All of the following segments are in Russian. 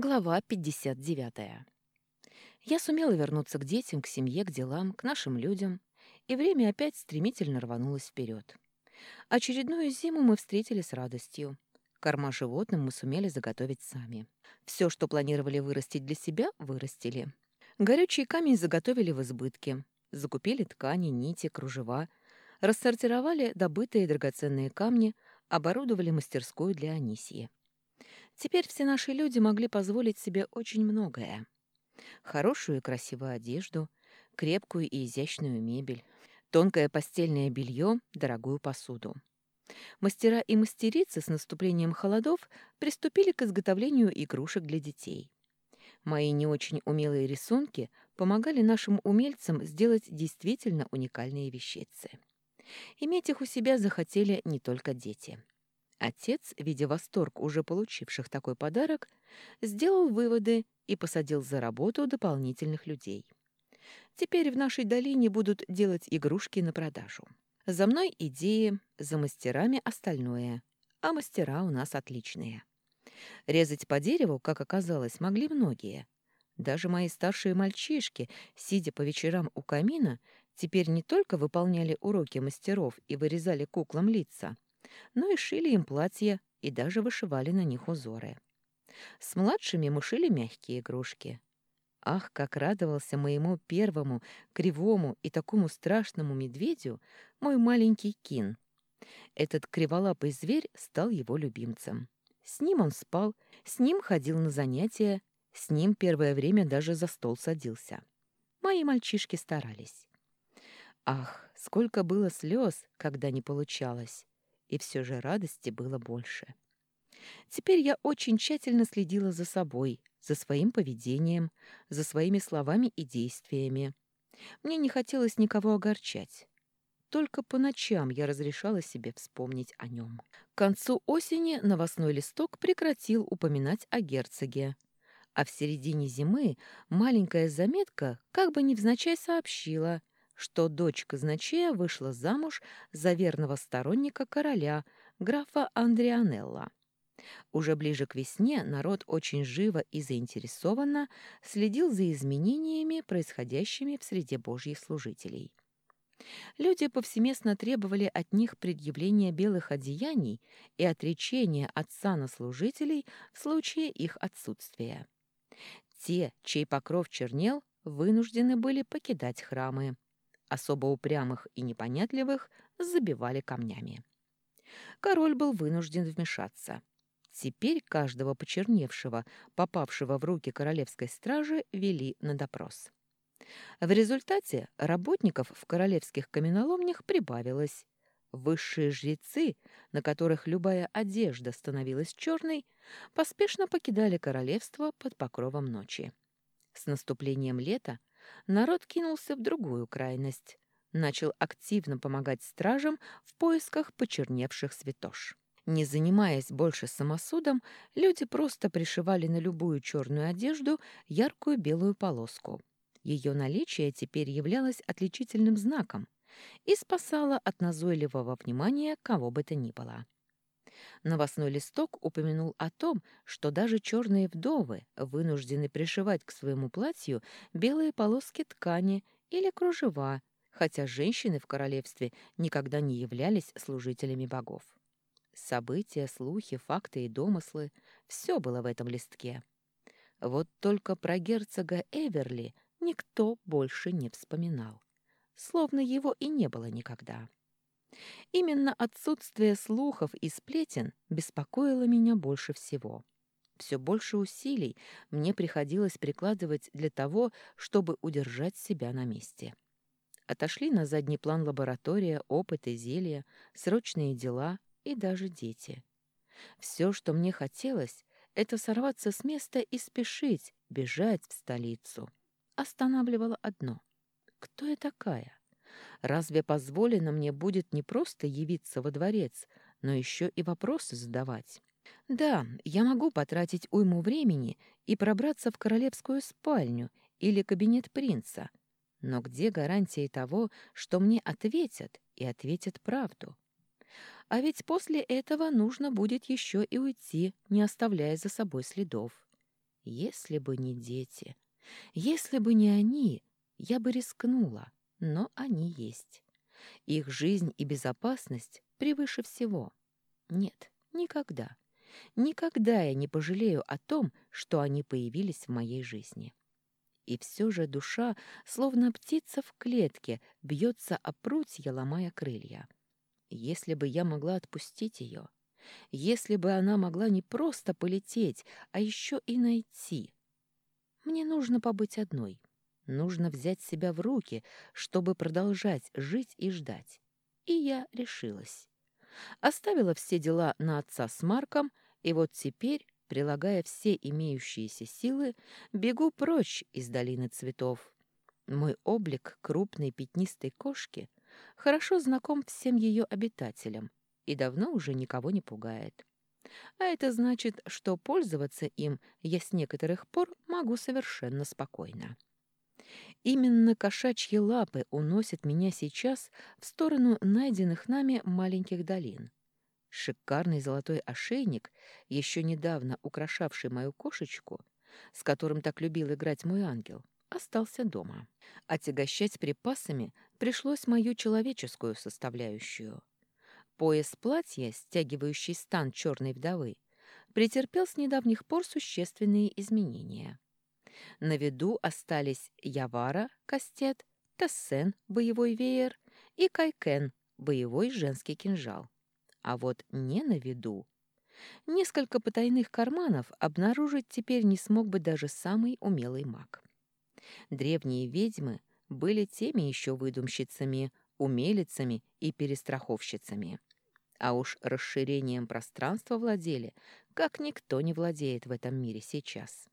Глава 59. Я сумела вернуться к детям, к семье, к делам, к нашим людям, и время опять стремительно рванулось вперед. Очередную зиму мы встретили с радостью. Корма животным мы сумели заготовить сами. Все, что планировали вырастить для себя, вырастили. Горючий камень заготовили в избытке. Закупили ткани, нити, кружева. Рассортировали добытые драгоценные камни, оборудовали мастерскую для Анисии. Теперь все наши люди могли позволить себе очень многое. Хорошую и красивую одежду, крепкую и изящную мебель, тонкое постельное белье, дорогую посуду. Мастера и мастерицы с наступлением холодов приступили к изготовлению игрушек для детей. Мои не очень умелые рисунки помогали нашим умельцам сделать действительно уникальные вещицы. Иметь их у себя захотели не только дети. Отец, видя восторг уже получивших такой подарок, сделал выводы и посадил за работу дополнительных людей. Теперь в нашей долине будут делать игрушки на продажу. За мной идеи, за мастерами остальное, а мастера у нас отличные. Резать по дереву, как оказалось, могли многие. Даже мои старшие мальчишки, сидя по вечерам у камина, теперь не только выполняли уроки мастеров и вырезали куклам лица, но и шили им платья и даже вышивали на них узоры. С младшими мы шили мягкие игрушки. Ах, как радовался моему первому, кривому и такому страшному медведю мой маленький Кин. Этот криволапый зверь стал его любимцем. С ним он спал, с ним ходил на занятия, с ним первое время даже за стол садился. Мои мальчишки старались. Ах, сколько было слез, когда не получалось и все же радости было больше. Теперь я очень тщательно следила за собой, за своим поведением, за своими словами и действиями. Мне не хотелось никого огорчать. Только по ночам я разрешала себе вспомнить о нем. К концу осени новостной листок прекратил упоминать о герцоге. А в середине зимы маленькая заметка как бы невзначай сообщила, что дочь казначея вышла замуж за верного сторонника короля, графа Андрианелла. Уже ближе к весне народ очень живо и заинтересованно следил за изменениями, происходящими в среде божьих служителей. Люди повсеместно требовали от них предъявления белых одеяний и отречения от сана служителей в случае их отсутствия. Те, чей покров чернел, вынуждены были покидать храмы особо упрямых и непонятливых забивали камнями. Король был вынужден вмешаться. Теперь каждого почерневшего, попавшего в руки королевской стражи, вели на допрос. В результате работников в королевских каменоломнях прибавилось. Высшие жрецы, на которых любая одежда становилась черной, поспешно покидали королевство под покровом ночи. С наступлением лета народ кинулся в другую крайность. Начал активно помогать стражам в поисках почерневших святош. Не занимаясь больше самосудом, люди просто пришивали на любую черную одежду яркую белую полоску. Ее наличие теперь являлось отличительным знаком и спасало от назойливого внимания кого бы то ни было. Новостной листок упомянул о том, что даже черные вдовы вынуждены пришивать к своему платью белые полоски ткани или кружева, хотя женщины в королевстве никогда не являлись служителями богов. События, слухи, факты и домыслы — все было в этом листке. Вот только про герцога Эверли никто больше не вспоминал, словно его и не было никогда. Именно отсутствие слухов и сплетен беспокоило меня больше всего. Все больше усилий мне приходилось прикладывать для того, чтобы удержать себя на месте. Отошли на задний план лаборатория, опыты, зелья, срочные дела и даже дети. Все, что мне хотелось, это сорваться с места и спешить, бежать в столицу. Останавливало одно. Кто я такая? Разве позволено мне будет не просто явиться во дворец, но еще и вопросы задавать? Да, я могу потратить уйму времени и пробраться в королевскую спальню или кабинет принца. Но где гарантии того, что мне ответят и ответят правду? А ведь после этого нужно будет еще и уйти, не оставляя за собой следов. Если бы не дети, если бы не они, я бы рискнула, но они есть. Их жизнь и безопасность превыше всего. Нет, никогда. Никогда я не пожалею о том, что они появились в моей жизни. И все же душа, словно птица в клетке, бьется о прутья, ломая крылья. Если бы я могла отпустить ее, если бы она могла не просто полететь, а еще и найти. Мне нужно побыть одной. Нужно взять себя в руки, чтобы продолжать жить и ждать. И я решилась. Оставила все дела на отца с Марком, и вот теперь прилагая все имеющиеся силы, бегу прочь из долины цветов. Мой облик крупной пятнистой кошки хорошо знаком всем ее обитателям и давно уже никого не пугает. А это значит, что пользоваться им я с некоторых пор могу совершенно спокойно. Именно кошачьи лапы уносят меня сейчас в сторону найденных нами маленьких долин. Шикарный золотой ошейник, еще недавно украшавший мою кошечку, с которым так любил играть мой ангел, остался дома. Отягощать припасами пришлось мою человеческую составляющую. Пояс платья, стягивающий стан черной вдовы, претерпел с недавних пор существенные изменения. На виду остались Явара, кастет, Тессен, боевой веер, и Кайкен, боевой женский кинжал а вот не на виду. Несколько потайных карманов обнаружить теперь не смог бы даже самый умелый маг. Древние ведьмы были теми еще выдумщицами, умелицами и перестраховщицами. А уж расширением пространства владели, как никто не владеет в этом мире сейчас.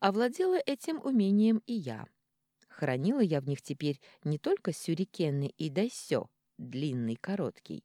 Овладела этим умением и я. Хранила я в них теперь не только сюрикенный и дайсё, длинный, короткий,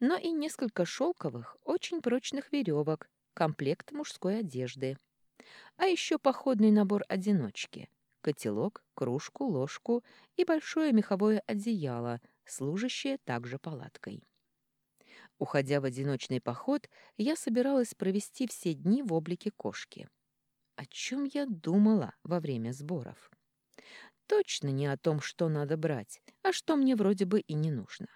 но и несколько шелковых, очень прочных веревок, комплект мужской одежды. А еще походный набор одиночки — котелок, кружку, ложку и большое меховое одеяло, служащее также палаткой. Уходя в одиночный поход, я собиралась провести все дни в облике кошки. О чем я думала во время сборов? Точно не о том, что надо брать, а что мне вроде бы и не нужно.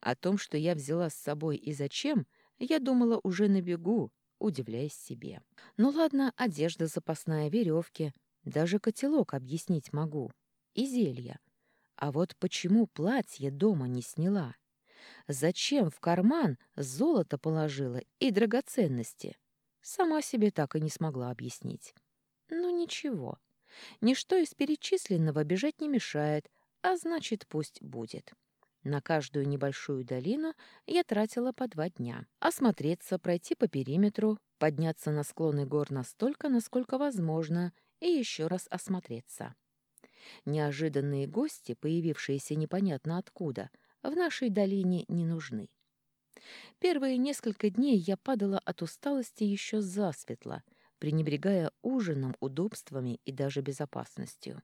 О том, что я взяла с собой и зачем, я думала уже на бегу, удивляясь себе. Ну ладно, одежда запасная, веревки, даже котелок объяснить могу. И зелья. А вот почему платье дома не сняла? Зачем в карман золото положила и драгоценности? Сама себе так и не смогла объяснить. Ну ничего. Ничто из перечисленного бежать не мешает, а значит, пусть будет. На каждую небольшую долину я тратила по два дня. Осмотреться, пройти по периметру, подняться на склоны гор настолько, насколько возможно, и еще раз осмотреться. Неожиданные гости, появившиеся непонятно откуда, в нашей долине не нужны. Первые несколько дней я падала от усталости еще засветло, пренебрегая ужином, удобствами и даже безопасностью.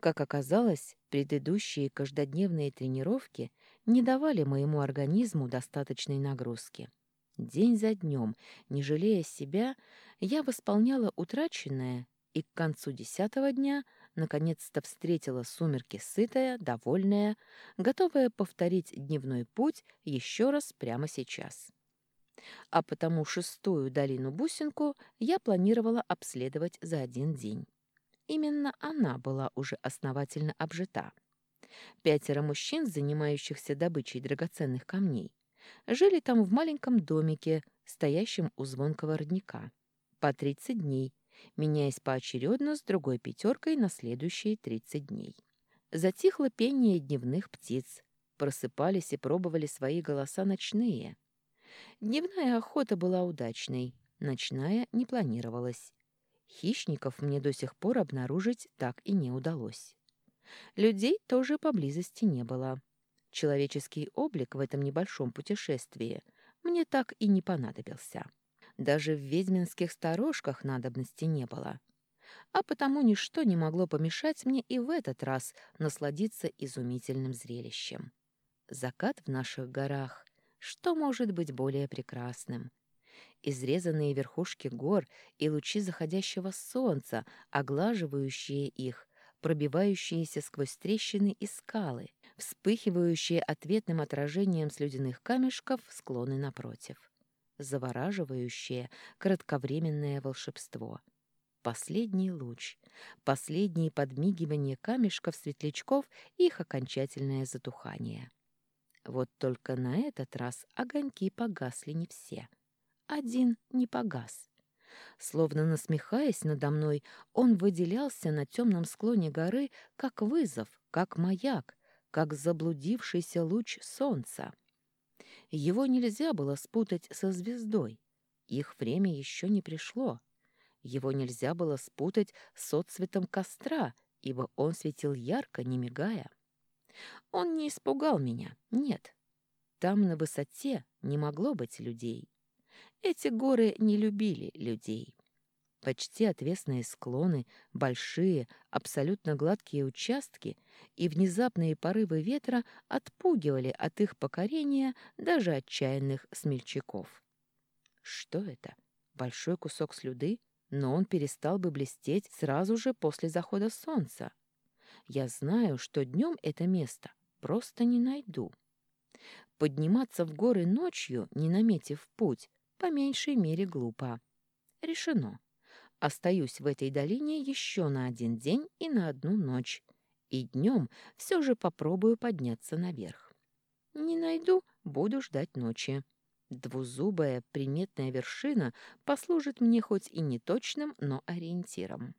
Как оказалось, предыдущие каждодневные тренировки не давали моему организму достаточной нагрузки. День за днем, не жалея себя, я восполняла утраченное и к концу десятого дня наконец-то встретила сумерки сытая, довольная, готовая повторить дневной путь еще раз прямо сейчас. А потому шестую долину-бусинку я планировала обследовать за один день. Именно она была уже основательно обжита. Пятеро мужчин, занимающихся добычей драгоценных камней, жили там в маленьком домике, стоящем у звонкого родника, по 30 дней, меняясь поочередно с другой пятеркой на следующие 30 дней. Затихло пение дневных птиц, просыпались и пробовали свои голоса ночные. Дневная охота была удачной, ночная не планировалась. Хищников мне до сих пор обнаружить так и не удалось. Людей тоже поблизости не было. Человеческий облик в этом небольшом путешествии мне так и не понадобился. Даже в ведьминских сторожках надобности не было. А потому ничто не могло помешать мне и в этот раз насладиться изумительным зрелищем. Закат в наших горах. Что может быть более прекрасным? изрезанные верхушки гор и лучи заходящего солнца, оглаживающие их, пробивающиеся сквозь трещины и скалы, вспыхивающие ответным отражением слюдяных камешков склоны напротив, завораживающее кратковременное волшебство. Последний луч, последние подмигивания камешков-светлячков и их окончательное затухание. Вот только на этот раз огоньки погасли не все. Один не погас. Словно насмехаясь надо мной, он выделялся на темном склоне горы как вызов, как маяк, как заблудившийся луч солнца. Его нельзя было спутать со звездой. Их время еще не пришло. Его нельзя было спутать с отцветом костра, ибо он светил ярко, не мигая. Он не испугал меня, нет. Там на высоте не могло быть людей. Эти горы не любили людей. Почти отвесные склоны, большие, абсолютно гладкие участки и внезапные порывы ветра отпугивали от их покорения даже отчаянных смельчаков. Что это? Большой кусок слюды? Но он перестал бы блестеть сразу же после захода солнца. Я знаю, что днем это место просто не найду. Подниматься в горы ночью, не наметив путь, по меньшей мере глупо. Решено. Остаюсь в этой долине еще на один день и на одну ночь, и днем все же попробую подняться наверх. Не найду, буду ждать ночи. Двузубая приметная вершина послужит мне хоть и не точным, но ориентиром.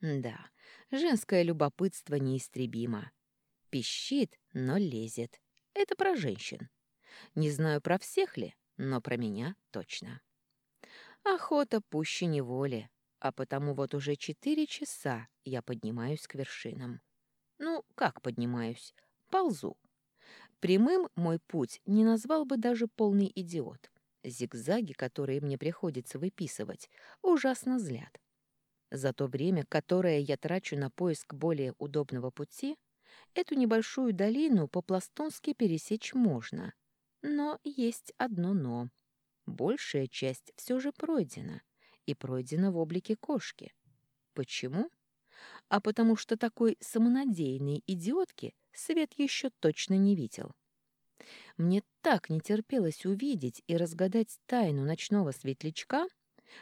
Да, женское любопытство неистребимо. Пищит, но лезет. Это про женщин. Не знаю, про всех ли, но про меня точно. Охота пуще неволи, а потому вот уже четыре часа я поднимаюсь к вершинам. Ну, как поднимаюсь? Ползу. Прямым мой путь не назвал бы даже полный идиот. Зигзаги, которые мне приходится выписывать, ужасно злят. За то время, которое я трачу на поиск более удобного пути, эту небольшую долину по-пластунски пересечь можно. Но есть одно «но». Большая часть все же пройдена — и пройдена в облике кошки. Почему? А потому что такой самонадеянной идиотки Свет еще точно не видел. Мне так не терпелось увидеть и разгадать тайну ночного светлячка,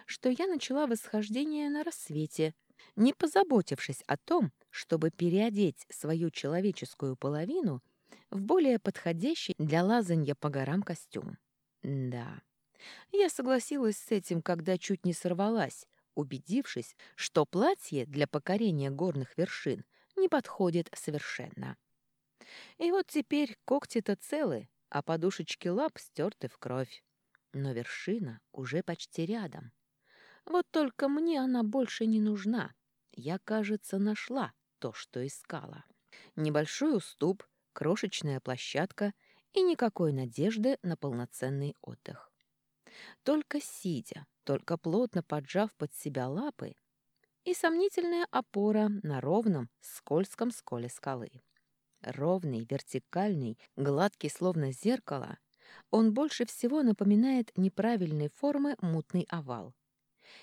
что я начала восхождение на рассвете, не позаботившись о том, чтобы переодеть свою человеческую половину в более подходящий для лазанья по горам костюм. Да, я согласилась с этим, когда чуть не сорвалась, убедившись, что платье для покорения горных вершин не подходит совершенно. И вот теперь когти-то целы, а подушечки лап стерты в кровь. Но вершина уже почти рядом. Вот только мне она больше не нужна. Я, кажется, нашла то, что искала. Небольшой уступ, крошечная площадка и никакой надежды на полноценный отдых. Только сидя, только плотно поджав под себя лапы, и сомнительная опора на ровном, скользком сколе скалы. Ровный, вертикальный, гладкий, словно зеркало, он больше всего напоминает неправильной формы мутный овал.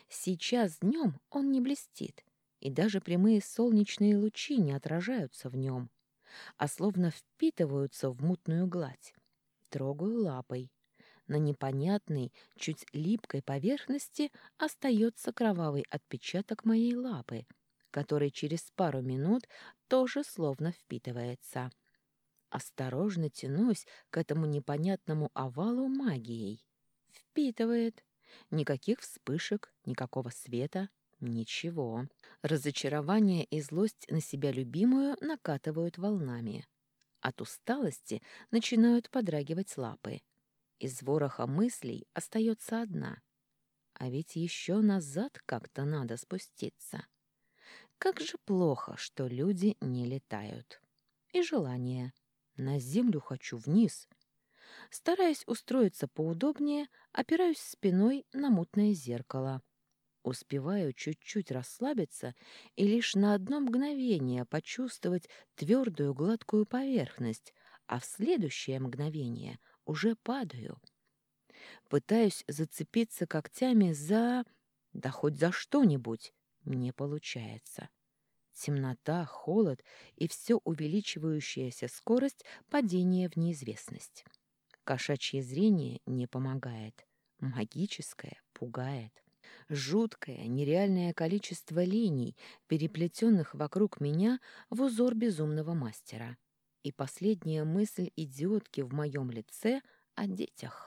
Сейчас днем он не блестит, и даже прямые солнечные лучи не отражаются в нем, а словно впитываются в мутную гладь. Трогаю лапой, на непонятной, чуть липкой поверхности остается кровавый отпечаток моей лапы, который через пару минут тоже словно впитывается. Осторожно тянусь к этому непонятному овалу магией. Впитывает. Никаких вспышек, никакого света, ничего. Разочарование и злость на себя любимую накатывают волнами. От усталости начинают подрагивать лапы. Из вороха мыслей остается одна. А ведь еще назад как-то надо спуститься. Как же плохо, что люди не летают. И желание. На землю хочу вниз. Стараясь устроиться поудобнее, опираюсь спиной на мутное зеркало. Успеваю чуть-чуть расслабиться и лишь на одно мгновение почувствовать твердую гладкую поверхность, а в следующее мгновение уже падаю. Пытаюсь зацепиться когтями за... Да хоть за что-нибудь. Не получается. Темнота, холод и все увеличивающаяся скорость падения в неизвестность. Кошачье зрение не помогает. Магическое пугает. Жуткое, нереальное количество линий, переплетенных вокруг меня в узор безумного мастера. И последняя мысль идиотки в моем лице о детях.